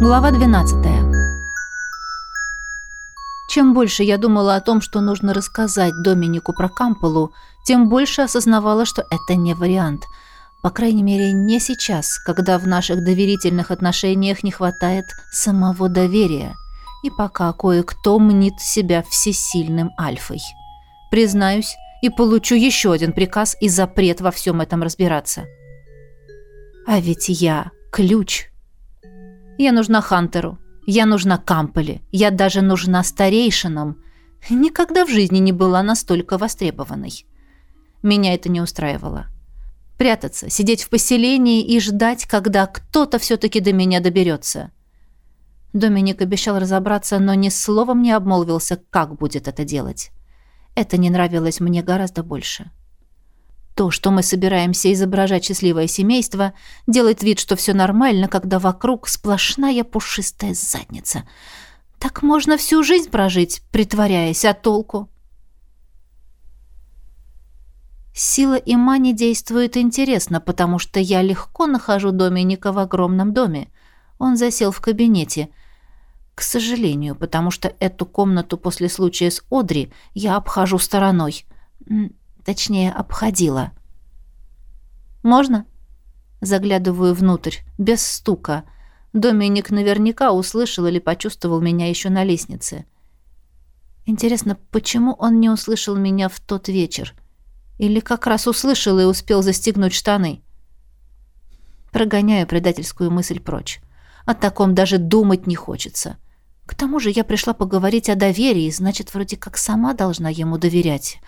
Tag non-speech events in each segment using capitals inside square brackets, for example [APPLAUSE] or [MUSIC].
Глава 12. Чем больше я думала о том, что нужно рассказать Доминику про Камполу, тем больше осознавала, что это не вариант. По крайней мере, не сейчас, когда в наших доверительных отношениях не хватает самого доверия. И пока кое-кто мнит себя всесильным альфой. Признаюсь, и получу еще один приказ и запрет во всем этом разбираться. А ведь я ключ. Я нужна Хантеру. Я нужна Камполе. Я даже нужна старейшинам. Никогда в жизни не была настолько востребованной. Меня это не устраивало. Прятаться, сидеть в поселении и ждать, когда кто-то все-таки до меня доберется. Доминик обещал разобраться, но ни словом не обмолвился, как будет это делать. Это не нравилось мне гораздо больше. — то, что мы собираемся изображать счастливое семейство, делает вид, что все нормально, когда вокруг сплошная пушистая задница. Так можно всю жизнь прожить, притворяясь, а толку? Сила Имани действует интересно, потому что я легко нахожу Доминика в огромном доме. Он засел в кабинете. К сожалению, потому что эту комнату после случая с Одри я обхожу стороной. Точнее, обходила. «Можно?» Заглядываю внутрь, без стука. Доминик наверняка услышал или почувствовал меня еще на лестнице. Интересно, почему он не услышал меня в тот вечер? Или как раз услышал и успел застегнуть штаны? Прогоняю предательскую мысль прочь. О таком даже думать не хочется. К тому же я пришла поговорить о доверии, значит, вроде как сама должна ему доверять.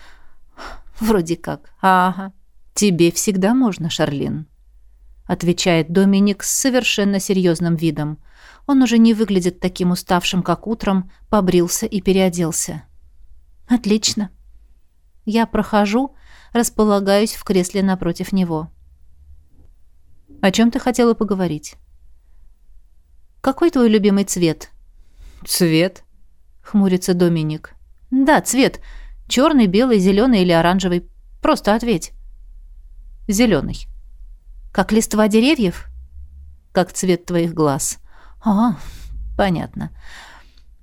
Вроде как. Ага. Тебе всегда можно, Шарлин. Отвечает Доминик с совершенно серьезным видом. Он уже не выглядит таким уставшим, как утром, побрился и переоделся. Отлично. Я прохожу, располагаюсь в кресле напротив него. О чем ты хотела поговорить? Какой твой любимый цвет? Цвет? Хмурится Доминик. Да, цвет. Черный, белый, зеленый или оранжевый? Просто ответь. Зеленый. Как листва деревьев? Как цвет твоих глаз. А, понятно.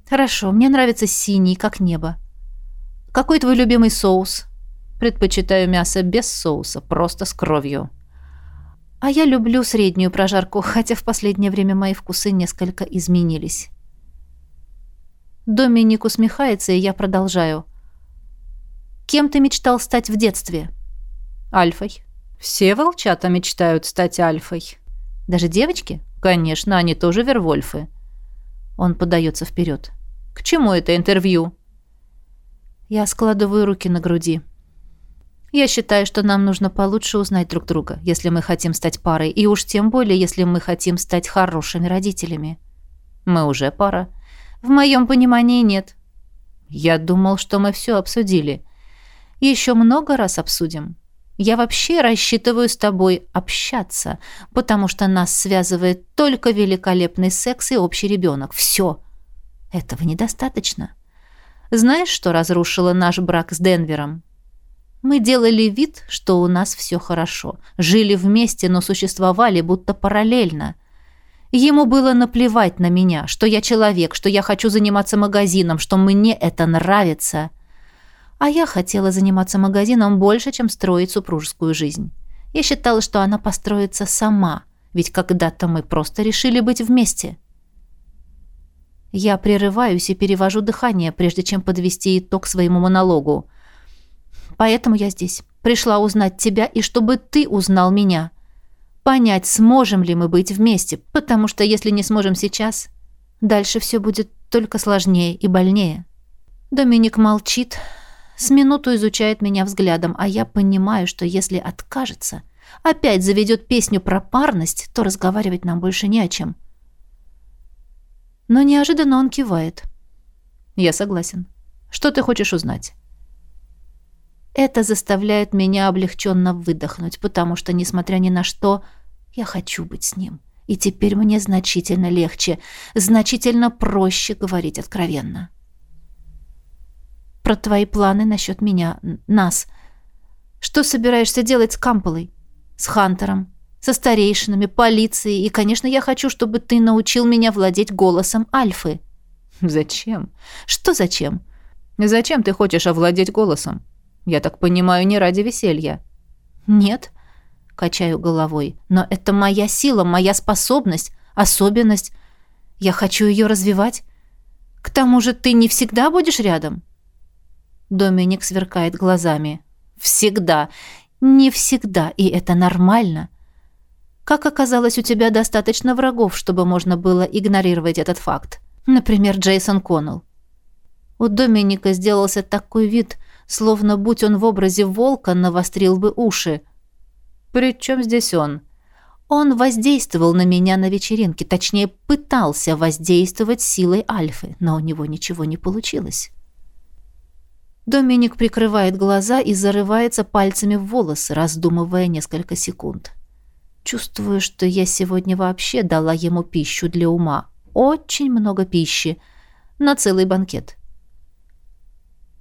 Хорошо, мне нравится синий, как небо. Какой твой любимый соус? Предпочитаю мясо без соуса, просто с кровью. А я люблю среднюю прожарку, хотя в последнее время мои вкусы несколько изменились. Доминик усмехается, и я продолжаю. Кем ты мечтал стать в детстве? Альфой. Все волчата мечтают стать альфой. Даже девочки? Конечно, они тоже вервольфы. Он подается вперед. К чему это интервью? Я складываю руки на груди. Я считаю, что нам нужно получше узнать друг друга, если мы хотим стать парой, и уж тем более, если мы хотим стать хорошими родителями. Мы уже пара. В моем понимании нет. Я думал, что мы все обсудили еще много раз обсудим. Я вообще рассчитываю с тобой общаться, потому что нас связывает только великолепный секс и общий ребенок. Все. Этого недостаточно. Знаешь, что разрушило наш брак с Денвером? Мы делали вид, что у нас все хорошо. Жили вместе, но существовали будто параллельно. Ему было наплевать на меня, что я человек, что я хочу заниматься магазином, что мне это нравится – а я хотела заниматься магазином больше, чем строить супружескую жизнь. Я считала, что она построится сама, ведь когда-то мы просто решили быть вместе. Я прерываюсь и перевожу дыхание, прежде чем подвести итог своему монологу. Поэтому я здесь. Пришла узнать тебя и чтобы ты узнал меня. Понять, сможем ли мы быть вместе, потому что если не сможем сейчас, дальше все будет только сложнее и больнее. Доминик молчит, с минуту изучает меня взглядом, а я понимаю, что если откажется, опять заведет песню про парность, то разговаривать нам больше не о чем. Но неожиданно он кивает. Я согласен. Что ты хочешь узнать? Это заставляет меня облегченно выдохнуть, потому что, несмотря ни на что, я хочу быть с ним. И теперь мне значительно легче, значительно проще говорить откровенно про твои планы насчет меня, нас. Что собираешься делать с Камполой? С Хантером? со старейшинами, полицией, и, конечно, я хочу, чтобы ты научил меня владеть голосом Альфы». [LAUGHS] «Зачем?» «Что зачем?» «Зачем ты хочешь овладеть голосом? Я так понимаю, не ради веселья». «Нет», — качаю головой, «но это моя сила, моя способность, особенность. Я хочу ее развивать. К тому же ты не всегда будешь рядом». Доминик сверкает глазами. «Всегда. Не всегда, и это нормально. Как оказалось, у тебя достаточно врагов, чтобы можно было игнорировать этот факт. Например, Джейсон Коннелл. У Доминика сделался такой вид, словно, будь он в образе волка, навострил бы уши. «При чем здесь он?» Он воздействовал на меня на вечеринке, точнее, пытался воздействовать силой Альфы, но у него ничего не получилось. Доминик прикрывает глаза и зарывается пальцами в волосы, раздумывая несколько секунд. Чувствую, что я сегодня вообще дала ему пищу для ума. Очень много пищи. На целый банкет.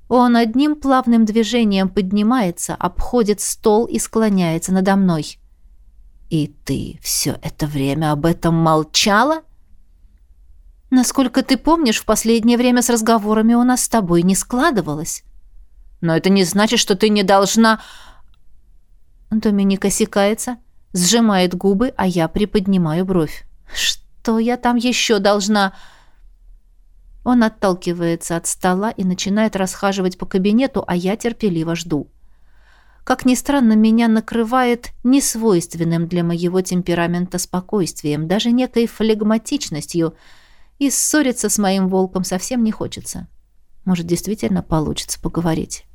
Он одним плавным движением поднимается, обходит стол и склоняется надо мной. «И ты все это время об этом молчала?» «Насколько ты помнишь, в последнее время с разговорами у нас с тобой не складывалось». Но это не значит, что ты не должна...» Доминик осекается, сжимает губы, а я приподнимаю бровь. «Что я там еще должна...» Он отталкивается от стола и начинает расхаживать по кабинету, а я терпеливо жду. Как ни странно, меня накрывает несвойственным для моего темперамента спокойствием, даже некой флегматичностью, и ссориться с моим волком совсем не хочется. Может, действительно получится поговорить.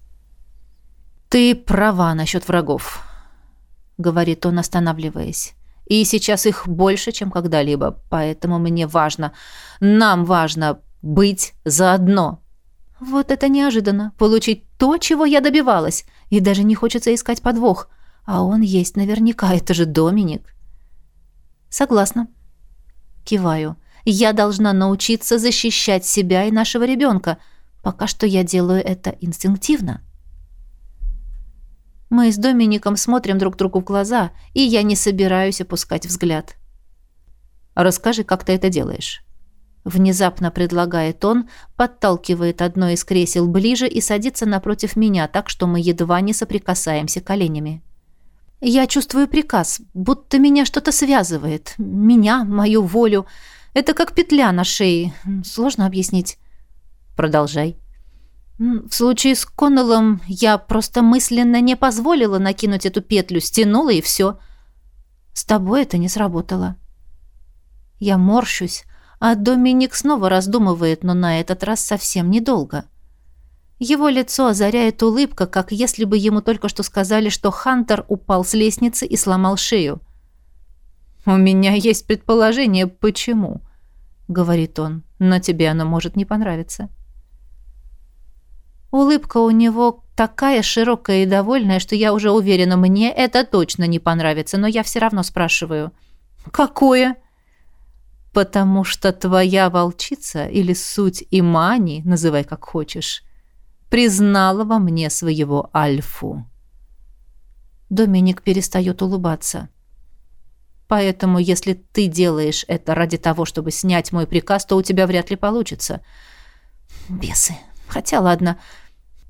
«Ты права насчет врагов», — говорит он, останавливаясь. «И сейчас их больше, чем когда-либо, поэтому мне важно, нам важно быть заодно». Вот это неожиданно. Получить то, чего я добивалась. И даже не хочется искать подвох. А он есть наверняка. Это же Доминик. Согласна. Киваю. Я должна научиться защищать себя и нашего ребенка. Пока что я делаю это инстинктивно. Мы с Домиником смотрим друг другу в глаза, и я не собираюсь опускать взгляд. «Расскажи, как ты это делаешь?» Внезапно предлагает он, подталкивает одно из кресел ближе и садится напротив меня, так что мы едва не соприкасаемся коленями. Я чувствую приказ, будто меня что-то связывает. Меня, мою волю. Это как петля на шее. Сложно объяснить. Продолжай. В случае с Коннеллом я просто мысленно не позволила накинуть эту петлю, стянула и все. С тобой это не сработало. Я морщусь, а Доминик снова раздумывает, но на этот раз совсем недолго. Его лицо озаряет улыбка, как если бы ему только что сказали, что Хантер упал с лестницы и сломал шею. «У меня есть предположение, почему», — говорит он, — «но тебе оно может не понравиться». Улыбка у него такая широкая и довольная, что я уже уверена, мне это точно не понравится, но я все равно спрашиваю. «Какое?» «Потому что твоя волчица или суть Имани, называй как хочешь, признала во мне своего Альфу». Доминик перестает улыбаться. «Поэтому, если ты делаешь это ради того, чтобы снять мой приказ, то у тебя вряд ли получится». «Бесы!» Хотя ладно.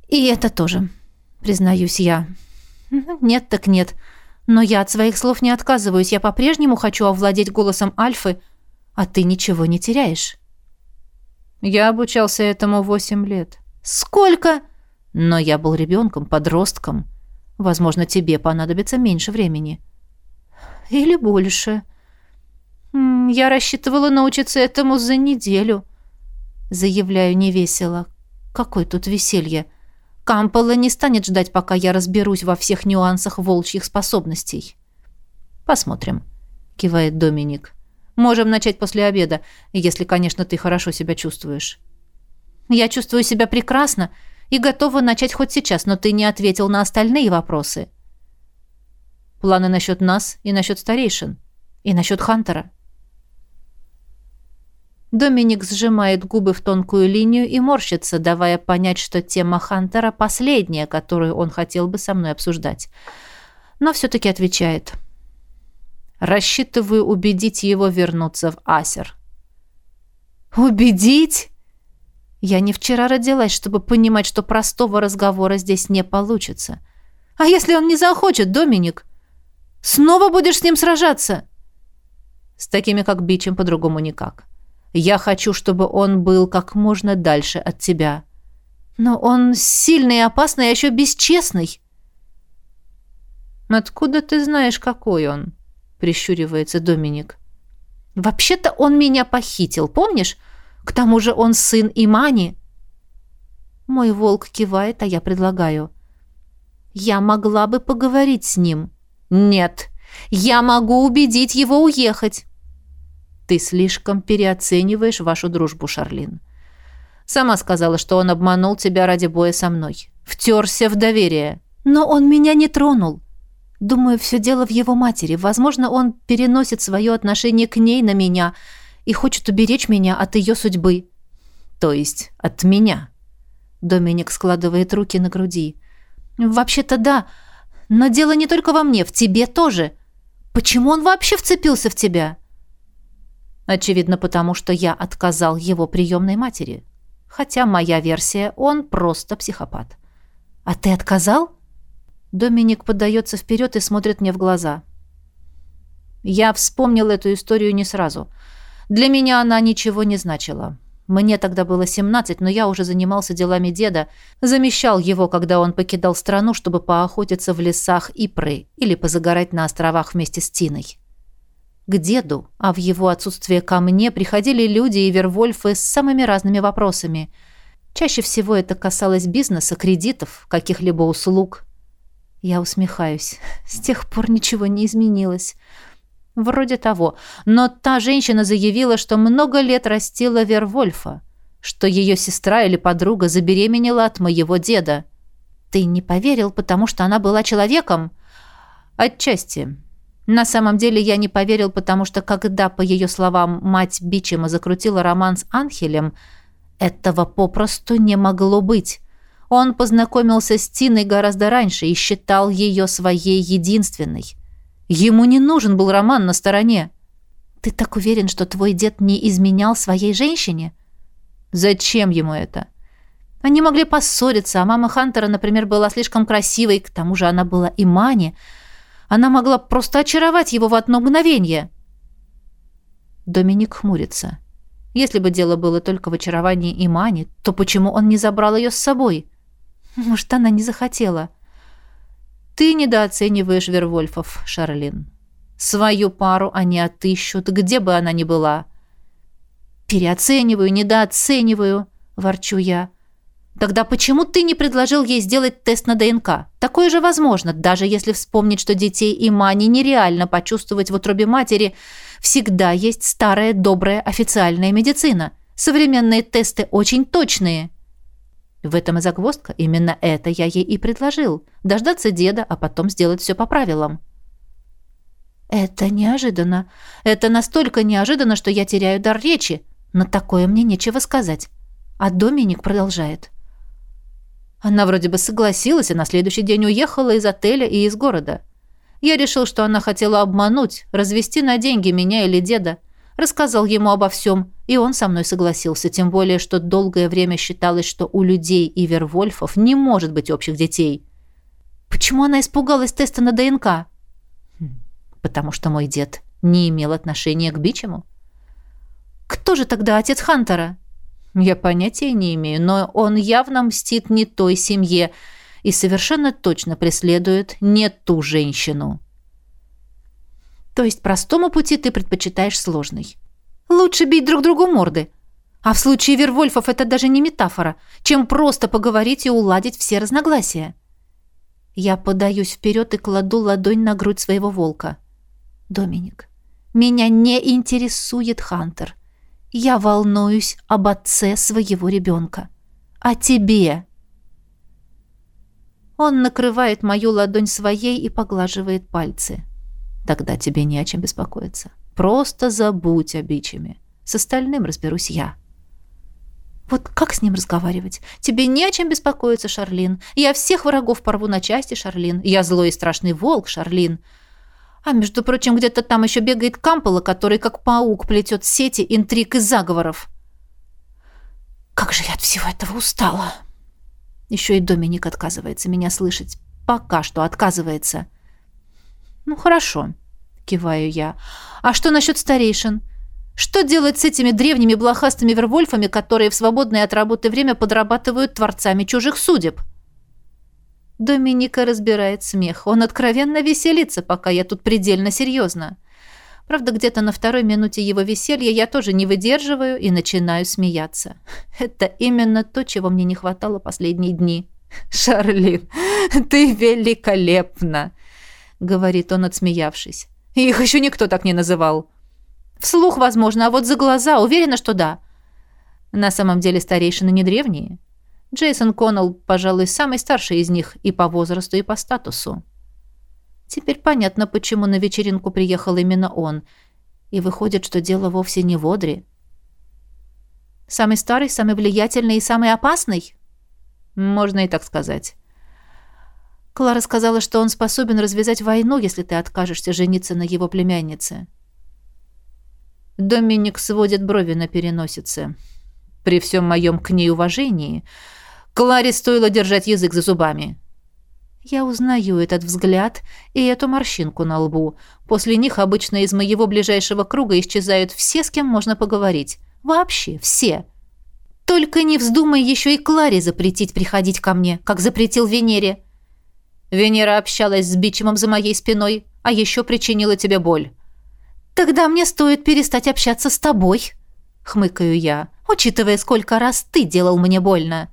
И это тоже, признаюсь я. [LAUGHS] Нет так нет. Но я от своих слов не отказываюсь. Я по-прежнему хочу овладеть голосом Альфы, а ты ничего не теряешь. Я обучался этому восемь лет. Сколько? Но я был ребенком, подростком. Возможно, тебе понадобится меньше времени. Или больше. Я рассчитывала научиться этому за неделю. Заявляю невесело. Какое тут веселье! Кампола не станет ждать, пока я разберусь во всех нюансах волчьих способностей. Посмотрим, кивает Доминик. Можем начать после обеда, если, конечно, ты хорошо себя чувствуешь. Я чувствую себя прекрасно и готова начать хоть сейчас, но ты не ответил на остальные вопросы. Планы насчет нас и насчет старейшин, и насчет Хантера. Доминик сжимает губы в тонкую линию и морщится, давая понять, что тема Хантера последняя, которую он хотел бы со мной обсуждать. Но все-таки отвечает. Рассчитываю убедить его вернуться в Асер. «Убедить?» Я не вчера родилась, чтобы понимать, что простого разговора здесь не получится. А если он не захочет, Доминик? Снова будешь с ним сражаться? С такими, как Бичем, по-другому никак. Я хочу, чтобы он был как можно дальше от тебя. Но он сильный и опасный, а еще бесчестный. Откуда ты знаешь, какой он? Прищуривается Доминик. Вообще-то он меня похитил, помнишь? К тому же он сын Имани. Мой волк кивает, а я предлагаю. Я могла бы поговорить с ним. Нет, я могу убедить его уехать. Ты слишком переоцениваешь вашу дружбу, Шарлин. Сама сказала, что он обманул тебя ради боя со мной. Втерся в доверие. Но он меня не тронул. Думаю, все дело в его матери. Возможно, он переносит свое отношение к ней на меня и хочет уберечь меня от ее судьбы. То есть от меня. Доминик складывает руки на груди. Вообще-то да, но дело не только во мне, в тебе тоже. Почему он вообще вцепился в тебя? Очевидно, потому что я отказал его приемной матери. Хотя моя версия, он просто психопат. А ты отказал? Доминик подается вперед и смотрит мне в глаза. Я вспомнил эту историю не сразу. Для меня она ничего не значила. Мне тогда было 17, но я уже занимался делами деда, замещал его, когда он покидал страну, чтобы поохотиться в лесах Ипры или позагорать на островах вместе с Тиной. К деду, а в его отсутствие ко мне приходили люди и вервольфы с самыми разными вопросами. Чаще всего это касалось бизнеса, кредитов, каких-либо услуг. Я усмехаюсь. С тех пор ничего не изменилось. Вроде того. Но та женщина заявила, что много лет растила Вервольфа, что ее сестра или подруга забеременела от моего деда. Ты не поверил, потому что она была человеком? Отчасти. На самом деле я не поверил, потому что когда, по ее словам, мать Бичема закрутила роман с Анхелем, этого попросту не могло быть. Он познакомился с Тиной гораздо раньше и считал ее своей единственной. Ему не нужен был роман на стороне. «Ты так уверен, что твой дед не изменял своей женщине?» «Зачем ему это?» Они могли поссориться, а мама Хантера, например, была слишком красивой, к тому же она была и Мани – она могла просто очаровать его в одно мгновение. Доминик хмурится. Если бы дело было только в очаровании Имани, то почему он не забрал ее с собой? Может, она не захотела. Ты недооцениваешь Вервольфов, Шарлин. Свою пару они отыщут, где бы она ни была. Переоцениваю, недооцениваю, ворчу я. Тогда почему ты не предложил ей сделать тест на ДНК? Такое же возможно, даже если вспомнить, что детей и мани нереально почувствовать в утробе матери, всегда есть старая добрая официальная медицина. Современные тесты очень точные. В этом и загвоздка. Именно это я ей и предложил. Дождаться деда, а потом сделать все по правилам. Это неожиданно. Это настолько неожиданно, что я теряю дар речи. На такое мне нечего сказать. А Доминик продолжает. Она вроде бы согласилась и на следующий день уехала из отеля и из города. Я решил, что она хотела обмануть, развести на деньги меня или деда. Рассказал ему обо всем, и он со мной согласился, тем более, что долгое время считалось, что у людей и вервольфов не может быть общих детей. Почему она испугалась теста на ДНК? Хм, потому что мой дед не имел отношения к Бичему. Кто же тогда отец Хантера? Я понятия не имею, но он явно мстит не той семье и совершенно точно преследует не ту женщину. То есть простому пути ты предпочитаешь сложный. Лучше бить друг другу морды. А в случае Вервольфов это даже не метафора, чем просто поговорить и уладить все разногласия. Я подаюсь вперед и кладу ладонь на грудь своего волка. Доминик, меня не интересует Хантер. Я волнуюсь об отце своего ребенка. О тебе. Он накрывает мою ладонь своей и поглаживает пальцы. Тогда тебе не о чем беспокоиться. Просто забудь о бичами. С остальным разберусь я. Вот как с ним разговаривать? Тебе не о чем беспокоиться, Шарлин. Я всех врагов порву на части, Шарлин. Я злой и страшный волк, Шарлин. А между прочим, где-то там еще бегает Кампола, который как паук плетет сети, интриг и заговоров. Как же я от всего этого устала. Еще и Доминик отказывается меня слышать. Пока что отказывается. Ну, хорошо, киваю я. А что насчет старейшин? Что делать с этими древними блохастыми вервольфами, которые в свободное от работы время подрабатывают творцами чужих судеб? Доминика разбирает смех. Он откровенно веселится, пока я тут предельно серьезно. Правда, где-то на второй минуте его веселья я тоже не выдерживаю и начинаю смеяться. [LAUGHS] Это именно то, чего мне не хватало последние дни. [LAUGHS] «Шарлин, [LAUGHS] ты великолепна!» — говорит он, отсмеявшись. «Их еще никто так не называл». «Вслух, возможно, а вот за глаза уверена, что да». На самом деле старейшины не древние. Джейсон Коннелл, пожалуй, самый старший из них и по возрасту, и по статусу. Теперь понятно, почему на вечеринку приехал именно он. И выходит, что дело вовсе не в Одре. Самый старый, самый влиятельный и самый опасный? Можно и так сказать. Клара сказала, что он способен развязать войну, если ты откажешься жениться на его племяннице. Доминик сводит брови на переносице. При всем моем к ней уважении, Кларе стоило держать язык за зубами. Я узнаю этот взгляд и эту морщинку на лбу. После них обычно из моего ближайшего круга исчезают все, с кем можно поговорить. Вообще все. Только не вздумай еще и Кларе запретить приходить ко мне, как запретил Венере. Венера общалась с Бичемом за моей спиной, а еще причинила тебе боль. Тогда мне стоит перестать общаться с тобой, хмыкаю я, учитывая, сколько раз ты делал мне больно.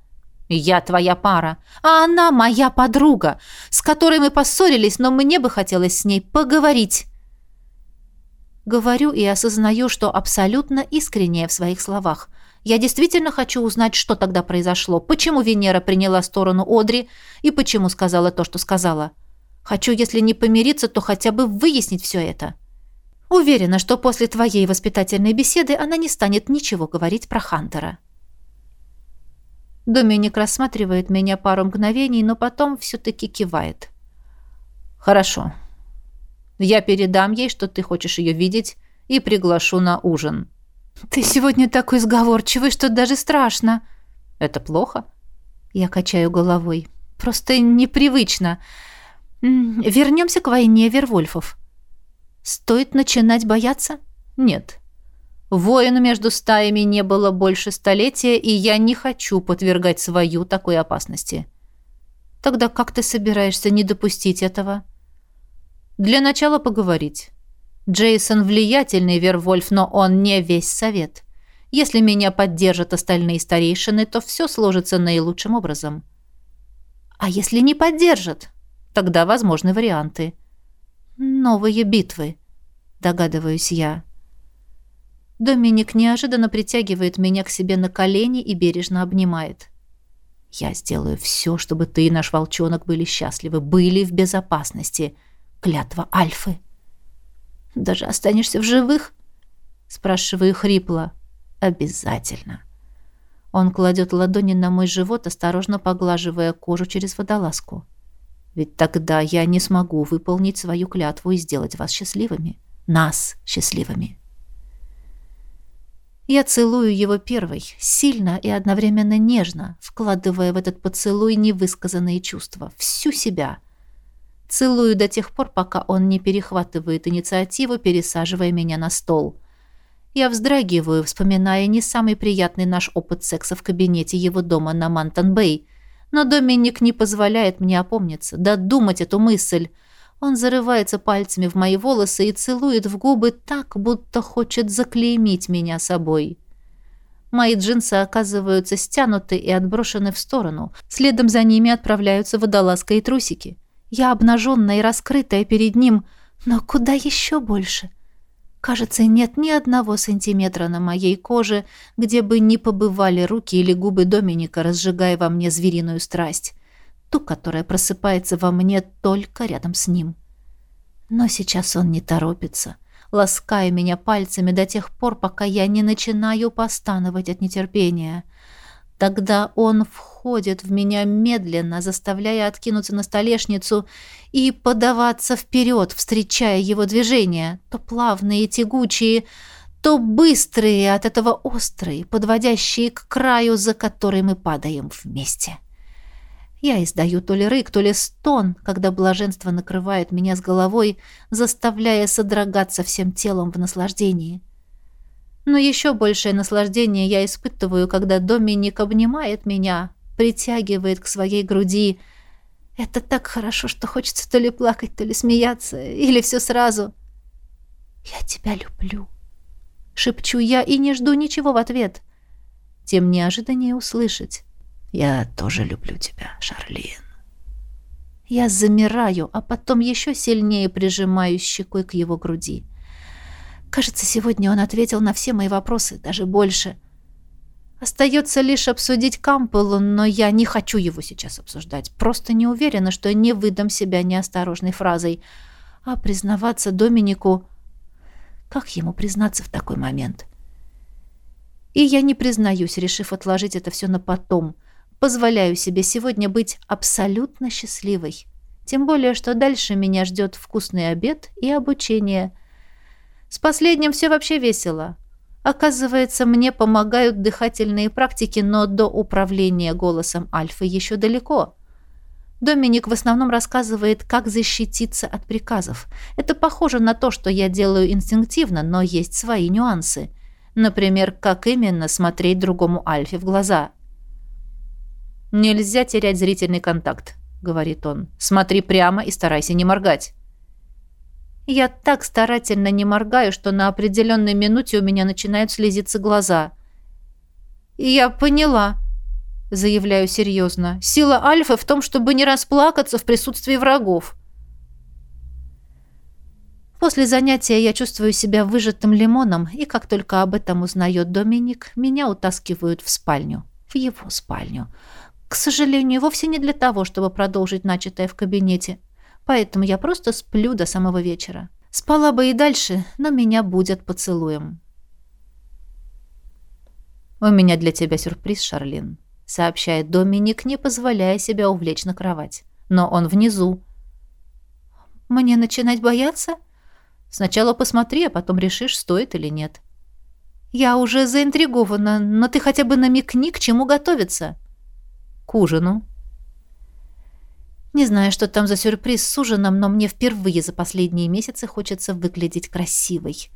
«Я твоя пара, а она моя подруга, с которой мы поссорились, но мне бы хотелось с ней поговорить». Говорю и осознаю, что абсолютно искренняя в своих словах. Я действительно хочу узнать, что тогда произошло, почему Венера приняла сторону Одри и почему сказала то, что сказала. Хочу, если не помириться, то хотя бы выяснить все это. Уверена, что после твоей воспитательной беседы она не станет ничего говорить про Хантера. Доминик рассматривает меня пару мгновений, но потом все-таки кивает. «Хорошо. Я передам ей, что ты хочешь ее видеть, и приглашу на ужин». «Ты сегодня такой сговорчивый, что даже страшно». «Это плохо?» Я качаю головой. «Просто непривычно. Вернемся к войне Вервольфов. Стоит начинать бояться?» «Нет. Воина между стаями не было больше столетия, и я не хочу подвергать свою такой опасности. Тогда как ты собираешься не допустить этого? Для начала поговорить. Джейсон влиятельный Вервольф, но он не весь совет. Если меня поддержат остальные старейшины, то все сложится наилучшим образом. А если не поддержат? Тогда возможны варианты. Новые битвы, догадываюсь я. Доминик неожиданно притягивает меня к себе на колени и бережно обнимает. «Я сделаю все, чтобы ты и наш волчонок были счастливы, были в безопасности. Клятва Альфы». «Даже останешься в живых?» Спрашиваю хрипло. «Обязательно». Он кладет ладони на мой живот, осторожно поглаживая кожу через водолазку. «Ведь тогда я не смогу выполнить свою клятву и сделать вас счастливыми. Нас счастливыми». Я целую его первой, сильно и одновременно нежно, вкладывая в этот поцелуй невысказанные чувства, всю себя. Целую до тех пор, пока он не перехватывает инициативу, пересаживая меня на стол. Я вздрагиваю, вспоминая не самый приятный наш опыт секса в кабинете его дома на Мантон-Бэй, но Доминик не позволяет мне опомниться, додумать эту мысль — он зарывается пальцами в мои волосы и целует в губы так, будто хочет заклеймить меня собой. Мои джинсы оказываются стянуты и отброшены в сторону. Следом за ними отправляются водолазка и трусики. Я обнаженная и раскрытая перед ним, но куда еще больше? Кажется, нет ни одного сантиметра на моей коже, где бы не побывали руки или губы Доминика, разжигая во мне звериную страсть ту, которая просыпается во мне только рядом с ним. Но сейчас он не торопится, лаская меня пальцами до тех пор, пока я не начинаю постановать от нетерпения. Тогда он входит в меня медленно, заставляя откинуться на столешницу и подаваться вперед, встречая его движения, то плавные и тягучие, то быстрые, от этого острые, подводящие к краю, за который мы падаем вместе. Я издаю то ли рык, то ли стон, когда блаженство накрывает меня с головой, заставляя содрогаться всем телом в наслаждении. Но еще большее наслаждение я испытываю, когда Доминик обнимает меня, притягивает к своей груди. Это так хорошо, что хочется то ли плакать, то ли смеяться, или все сразу. «Я тебя люблю», — шепчу я и не жду ничего в ответ. Тем неожиданнее услышать. «Я тоже люблю тебя, Шарлин». Я замираю, а потом еще сильнее прижимаюсь щекой к его груди. Кажется, сегодня он ответил на все мои вопросы, даже больше. Остается лишь обсудить Кампелу, но я не хочу его сейчас обсуждать. Просто не уверена, что не выдам себя неосторожной фразой. А признаваться Доминику... Как ему признаться в такой момент? И я не признаюсь, решив отложить это все на потом. Позволяю себе сегодня быть абсолютно счастливой. Тем более, что дальше меня ждет вкусный обед и обучение – с последним все вообще весело. Оказывается, мне помогают дыхательные практики, но до управления голосом Альфы еще далеко. Доминик в основном рассказывает, как защититься от приказов. Это похоже на то, что я делаю инстинктивно, но есть свои нюансы. Например, как именно смотреть другому Альфе в глаза. «Нельзя терять зрительный контакт», — говорит он. «Смотри прямо и старайся не моргать». Я так старательно не моргаю, что на определенной минуте у меня начинают слезиться глаза. «Я поняла», — заявляю серьезно. «Сила Альфы в том, чтобы не расплакаться в присутствии врагов». После занятия я чувствую себя выжатым лимоном, и как только об этом узнает Доминик, меня утаскивают в спальню. В его спальню. К сожалению, вовсе не для того, чтобы продолжить начатое в кабинете поэтому я просто сплю до самого вечера. Спала бы и дальше, но меня будет поцелуем. «У меня для тебя сюрприз, Шарлин», — сообщает Доминик, не позволяя себя увлечь на кровать. «Но он внизу». «Мне начинать бояться?» «Сначала посмотри, а потом решишь, стоит или нет». «Я уже заинтригована, но ты хотя бы намекни, к чему готовиться». «К ужину», не знаю, что там за сюрприз с ужином, но мне впервые за последние месяцы хочется выглядеть красивой.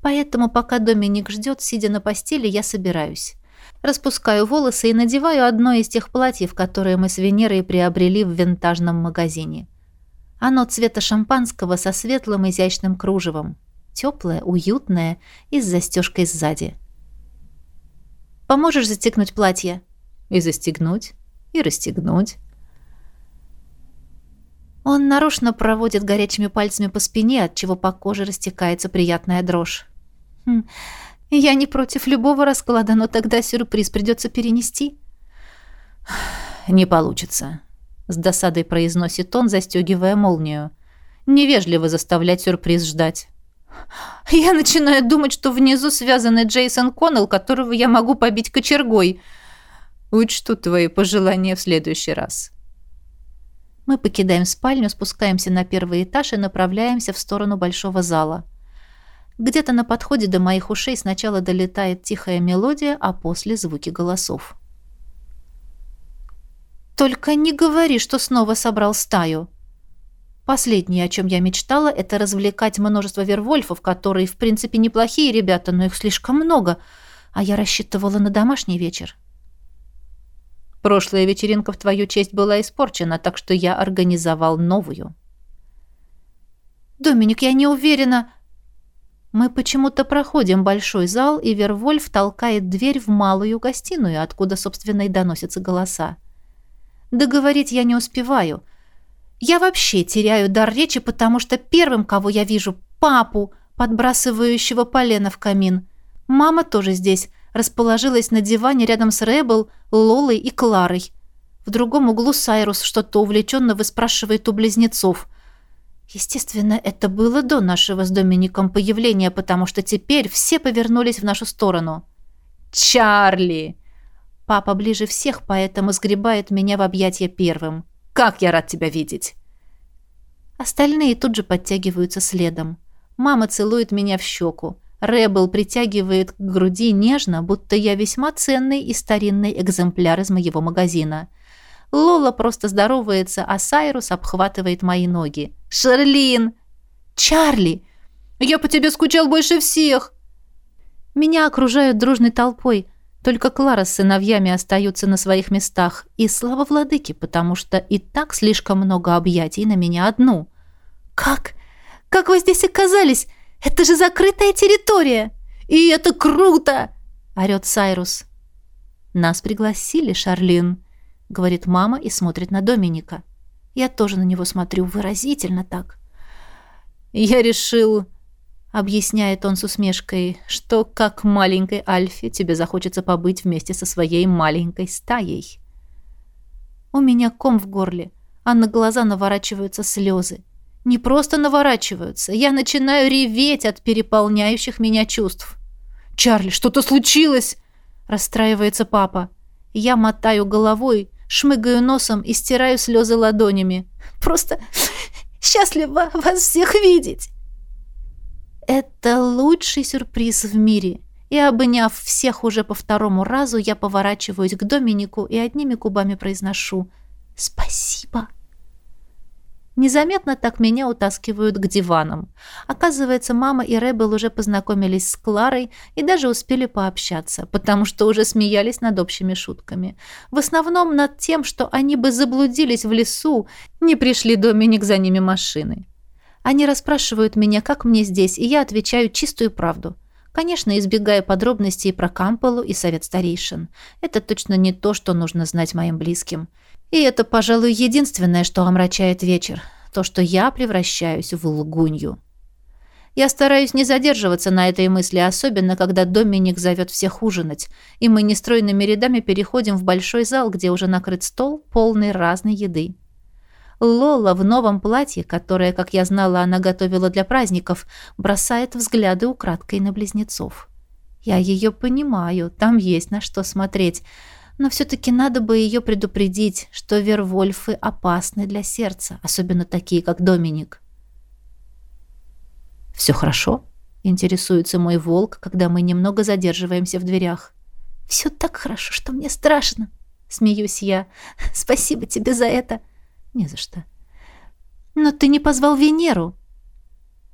Поэтому, пока Доминик ждет, сидя на постели, я собираюсь. Распускаю волосы и надеваю одно из тех платьев, которые мы с Венерой приобрели в винтажном магазине. Оно цвета шампанского со светлым изящным кружевом. Теплое, уютное и с застежкой сзади. «Поможешь застегнуть платье?» «И застегнуть, и расстегнуть». Он нарочно проводит горячими пальцами по спине, от чего по коже растекается приятная дрожь. Хм, я не против любого расклада, но тогда сюрприз придется перенести. Не получится, с досадой произносит он, застегивая молнию. Невежливо заставлять сюрприз ждать. Я начинаю думать, что внизу связанный Джейсон Коннелл, которого я могу побить кочергой. Учту твои пожелания в следующий раз. Мы покидаем спальню, спускаемся на первый этаж и направляемся в сторону большого зала. Где-то на подходе до моих ушей сначала долетает тихая мелодия, а после звуки голосов. «Только не говори, что снова собрал стаю!» Последнее, о чем я мечтала, это развлекать множество вервольфов, которые, в принципе, неплохие ребята, но их слишком много, а я рассчитывала на домашний вечер. Прошлая вечеринка в твою честь была испорчена, так что я организовал новую. Доминик, я не уверена. Мы почему-то проходим большой зал, и Вервольф толкает дверь в малую гостиную, откуда, собственно, и доносятся голоса. Договорить я не успеваю. Я вообще теряю дар речи, потому что первым, кого я вижу, папу, подбрасывающего полено в камин. Мама тоже здесь, расположилась на диване рядом с Рэббл, Лолой и Кларой. В другом углу Сайрус что-то увлеченно выспрашивает у близнецов. Естественно, это было до нашего с Домиником появления, потому что теперь все повернулись в нашу сторону. «Чарли!» Папа ближе всех, поэтому сгребает меня в объятия первым. «Как я рад тебя видеть!» Остальные тут же подтягиваются следом. Мама целует меня в щеку. Рэббл притягивает к груди нежно, будто я весьма ценный и старинный экземпляр из моего магазина. Лола просто здоровается, а Сайрус обхватывает мои ноги. «Шарлин!» «Чарли! Я по тебе скучал больше всех!» Меня окружают дружной толпой. Только Клара с сыновьями остаются на своих местах. И слава владыке, потому что и так слишком много объятий на меня одну. «Как? Как вы здесь оказались? Это же закрытая территория! И это круто!» — орёт Сайрус. «Нас пригласили, Шарлин», — говорит мама и смотрит на Доминика. Я тоже на него смотрю выразительно так. «Я решил...» — объясняет он с усмешкой, что как маленькой Альфе тебе захочется побыть вместе со своей маленькой стаей. У меня ком в горле, а на глаза наворачиваются слезы. Не просто наворачиваются, я начинаю реветь от переполняющих меня чувств. «Чарли, что-то случилось!» — расстраивается папа. Я мотаю головой, шмыгаю носом и стираю слезы ладонями. «Просто счастлива вас всех видеть!» Это лучший сюрприз в мире. И обняв всех уже по второму разу, я поворачиваюсь к Доминику и одними губами произношу «Спасибо». Незаметно так меня утаскивают к диванам. Оказывается, мама и Рэббл уже познакомились с Кларой и даже успели пообщаться, потому что уже смеялись над общими шутками. В основном над тем, что они бы заблудились в лесу, не пришли Доминик за ними машины. Они расспрашивают меня, как мне здесь, и я отвечаю чистую правду. Конечно, избегая подробностей про Кампелу и совет старейшин. Это точно не то, что нужно знать моим близким. И это, пожалуй, единственное, что омрачает вечер. То, что я превращаюсь в лгунью. Я стараюсь не задерживаться на этой мысли, особенно когда Доминик зовет всех ужинать, и мы нестройными рядами переходим в большой зал, где уже накрыт стол, полный разной еды. Лола в новом платье, которое, как я знала, она готовила для праздников, бросает взгляды украдкой на близнецов. Я ее понимаю, там есть на что смотреть, но все-таки надо бы ее предупредить, что вервольфы опасны для сердца, особенно такие, как Доминик. «Все хорошо?» — интересуется мой волк, когда мы немного задерживаемся в дверях. «Все так хорошо, что мне страшно», — смеюсь я. [LAUGHS] «Спасибо тебе за это». «Не за что». «Но ты не позвал Венеру?»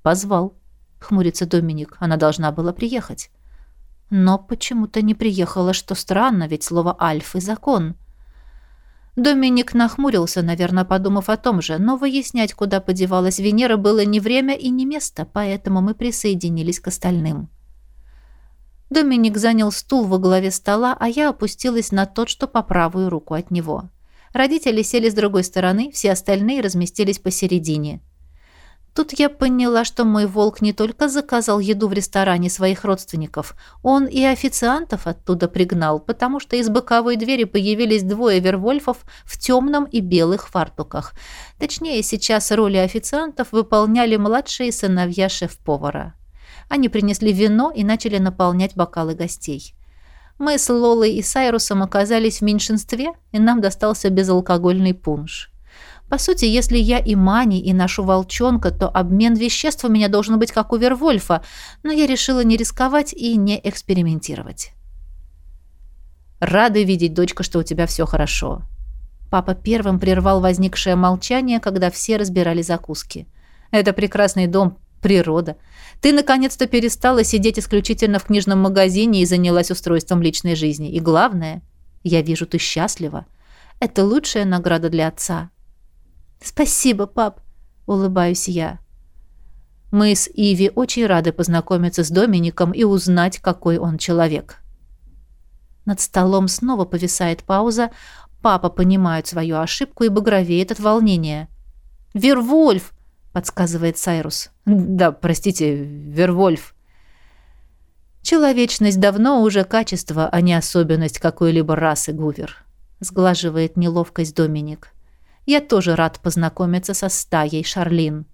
«Позвал», — хмурится Доминик. «Она должна была приехать». Но почему-то не приехала, что странно, ведь слово «альфы» — закон. Доминик нахмурился, наверное, подумав о том же, но выяснять, куда подевалась Венера, было не время и не место, поэтому мы присоединились к остальным. Доминик занял стул во главе стола, а я опустилась на тот, что по правую руку от него. Родители сели с другой стороны, все остальные разместились посередине. Тут я поняла, что мой волк не только заказал еду в ресторане своих родственников, он и официантов оттуда пригнал, потому что из боковой двери появились двое вервольфов в темном и белых фартуках. Точнее, сейчас роли официантов выполняли младшие сыновья шеф-повара. Они принесли вино и начали наполнять бокалы гостей. Мы с Лолой и Сайрусом оказались в меньшинстве, и нам достался безалкогольный пунш. По сути, если я и Мани, и нашу волчонка, то обмен веществ у меня должен быть как у Вервольфа, но я решила не рисковать и не экспериментировать. «Рада видеть, дочка, что у тебя все хорошо». Папа первым прервал возникшее молчание, когда все разбирали закуски. «Это прекрасный дом, природа. Ты наконец-то перестала сидеть исключительно в книжном магазине и занялась устройством личной жизни. И главное, я вижу, ты счастлива. Это лучшая награда для отца. Спасибо, пап, улыбаюсь я. Мы с Иви очень рады познакомиться с Домиником и узнать, какой он человек. Над столом снова повисает пауза. Папа понимает свою ошибку и багровеет от волнения. «Вервольф!» подсказывает Сайрус. Да, простите, Вервольф. Человечность давно уже качество, а не особенность какой-либо расы, Гувер. Сглаживает неловкость Доминик. Я тоже рад познакомиться со стаей Шарлин.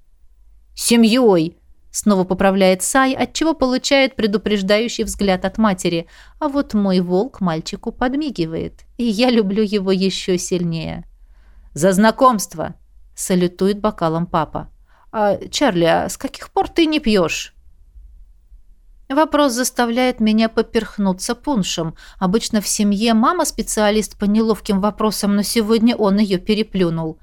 Семьей! Снова поправляет Сай, отчего получает предупреждающий взгляд от матери. А вот мой волк мальчику подмигивает. И я люблю его еще сильнее. «За знакомство!» — салютует бокалом папа. «А, Чарли, а с каких пор ты не пьешь?» Вопрос заставляет меня поперхнуться пуншем. Обычно в семье мама специалист по неловким вопросам, но сегодня он ее переплюнул.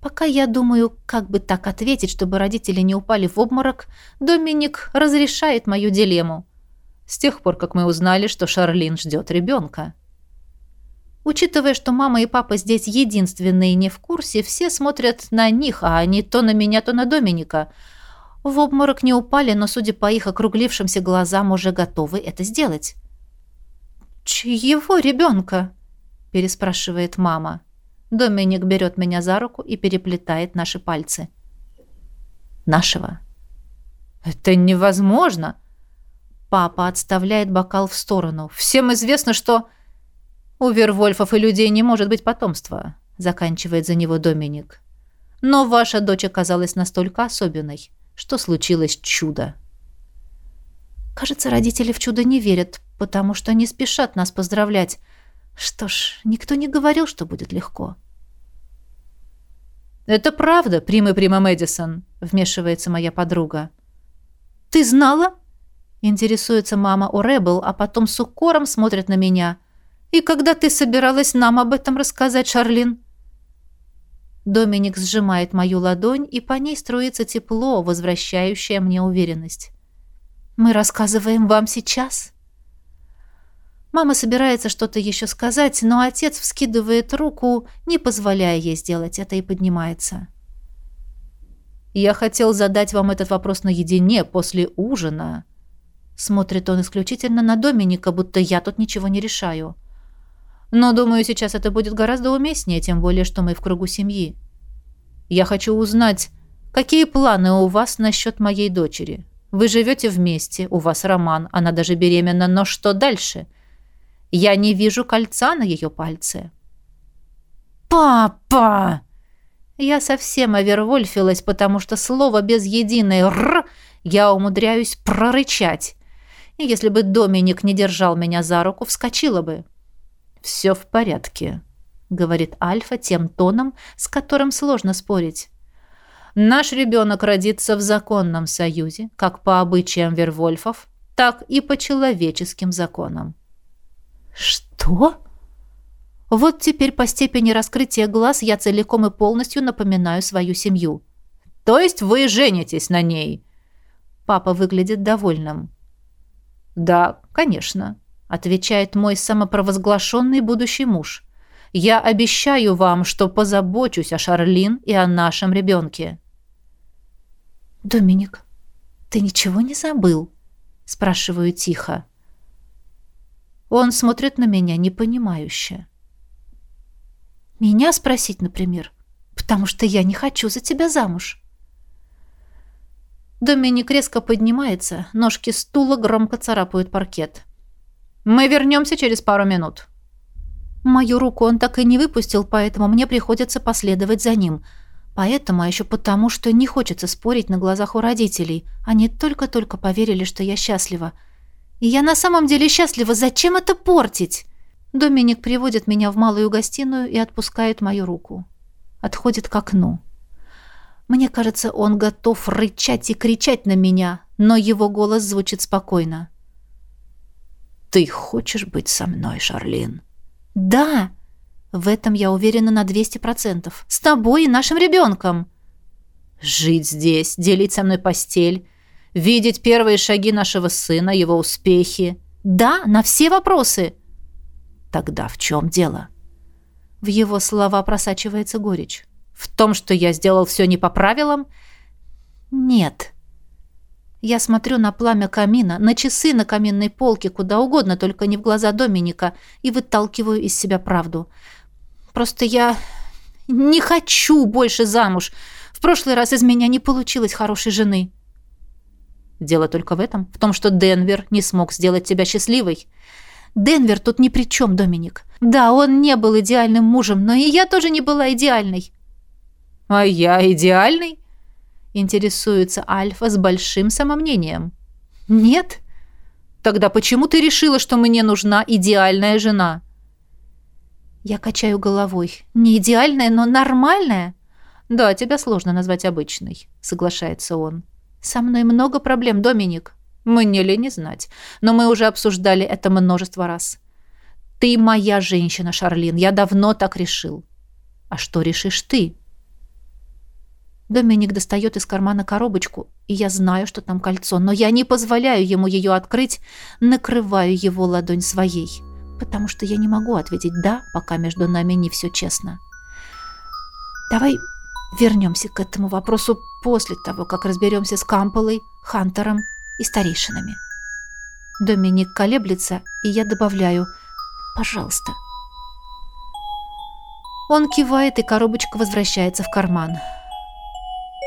Пока я думаю, как бы так ответить, чтобы родители не упали в обморок, Доминик разрешает мою дилемму. С тех пор, как мы узнали, что Шарлин ждет ребенка. Учитывая, что мама и папа здесь единственные не в курсе, все смотрят на них, а они то на меня, то на Доминика. В обморок не упали, но, судя по их округлившимся глазам, уже готовы это сделать. «Чьего ребенка?» – переспрашивает мама. Доминик берет меня за руку и переплетает наши пальцы. «Нашего». «Это невозможно!» Папа отставляет бокал в сторону. «Всем известно, что...» «У Вервольфов и людей не может быть потомства», — заканчивает за него Доминик. «Но ваша дочь оказалась настолько особенной, что случилось чудо». Кажется, родители в чудо не верят, потому что не спешат нас поздравлять. Что ж, никто не говорил, что будет легко. «Это правда, Прима Прима Мэдисон», — вмешивается моя подруга. «Ты знала?» — интересуется мама у Ребел, а потом с укором смотрит на меня. «И когда ты собиралась нам об этом рассказать, Шарлин?» Доминик сжимает мою ладонь, и по ней струится тепло, возвращающее мне уверенность. «Мы рассказываем вам сейчас?» Мама собирается что-то еще сказать, но отец вскидывает руку, не позволяя ей сделать это, и поднимается. «Я хотел задать вам этот вопрос наедине, после ужина». Смотрит он исключительно на Доминика, будто я тут ничего не решаю. Но, думаю, сейчас это будет гораздо уместнее, тем более, что мы в кругу семьи. Я хочу узнать, какие планы у вас насчет моей дочери? Вы живете вместе, у вас роман, она даже беременна, но что дальше?» Я не вижу кольца на ее пальце. «Папа!» Я совсем овервольфилась, потому что слово без единой «р» я умудряюсь прорычать. И если бы Доминик не держал меня за руку, вскочила бы. «Все в порядке», — говорит Альфа тем тоном, с которым сложно спорить. «Наш ребенок родится в законном союзе, как по обычаям Вервольфов, так и по человеческим законам. «Что?» Вот теперь по степени раскрытия глаз я целиком и полностью напоминаю свою семью. «То есть вы женитесь на ней?» Папа выглядит довольным. «Да, конечно», — отвечает мой самопровозглашенный будущий муж. «Я обещаю вам, что позабочусь о Шарлин и о нашем ребенке». «Доминик, ты ничего не забыл?» — спрашиваю тихо. Он смотрит на меня непонимающе. Меня спросить, например, потому что я не хочу за тебя замуж. Доминик резко поднимается, ножки стула громко царапают паркет. «Мы вернемся через пару минут». Мою руку он так и не выпустил, поэтому мне приходится последовать за ним. Поэтому, а еще потому, что не хочется спорить на глазах у родителей. Они только-только поверили, что я счастлива. И я на самом деле счастлива. Зачем это портить? Доминик приводит меня в малую гостиную и отпускает мою руку. Отходит к окну. Мне кажется, он готов рычать и кричать на меня, но его голос звучит спокойно. «Ты хочешь быть со мной, Шарлин?» «Да!» В этом я уверена на 200%. «С тобой и нашим ребенком!» «Жить здесь, делить со мной постель, видеть первые шаги нашего сына, его успехи. Да, на все вопросы. Тогда в чем дело? В его слова просачивается горечь. В том, что я сделал все не по правилам? Нет. Я смотрю на пламя камина, на часы на каминной полке, куда угодно, только не в глаза Доминика, и выталкиваю из себя правду. Просто я не хочу больше замуж. В прошлый раз из меня не получилось хорошей жены. Дело только в этом, в том, что Денвер не смог сделать тебя счастливой. Денвер тут ни при чем, Доминик. Да, он не был идеальным мужем, но и я тоже не была идеальной. А я идеальный? Интересуется Альфа с большим самомнением. Нет? Тогда почему ты решила, что мне нужна идеальная жена? Я качаю головой. Не идеальная, но нормальная. Да, тебя сложно назвать обычной, соглашается он. Со мной много проблем, Доминик. Мне ли не знать, но мы уже обсуждали это множество раз. Ты моя женщина, Шарлин, я давно так решил. А что решишь ты? Доминик достает из кармана коробочку, и я знаю, что там кольцо, но я не позволяю ему ее открыть, накрываю его ладонь своей, потому что я не могу ответить «да», пока между нами не все честно. Давай вернемся к этому вопросу после того, как разберемся с Камполой, Хантером и старейшинами. Доминик колеблется, и я добавляю «пожалуйста». Он кивает, и коробочка возвращается в карман.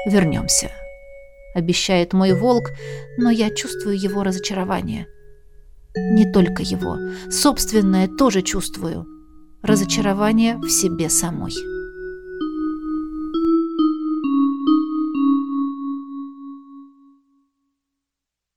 «Вернемся», — обещает мой волк, но я чувствую его разочарование. Не только его, собственное тоже чувствую. Разочарование в себе самой.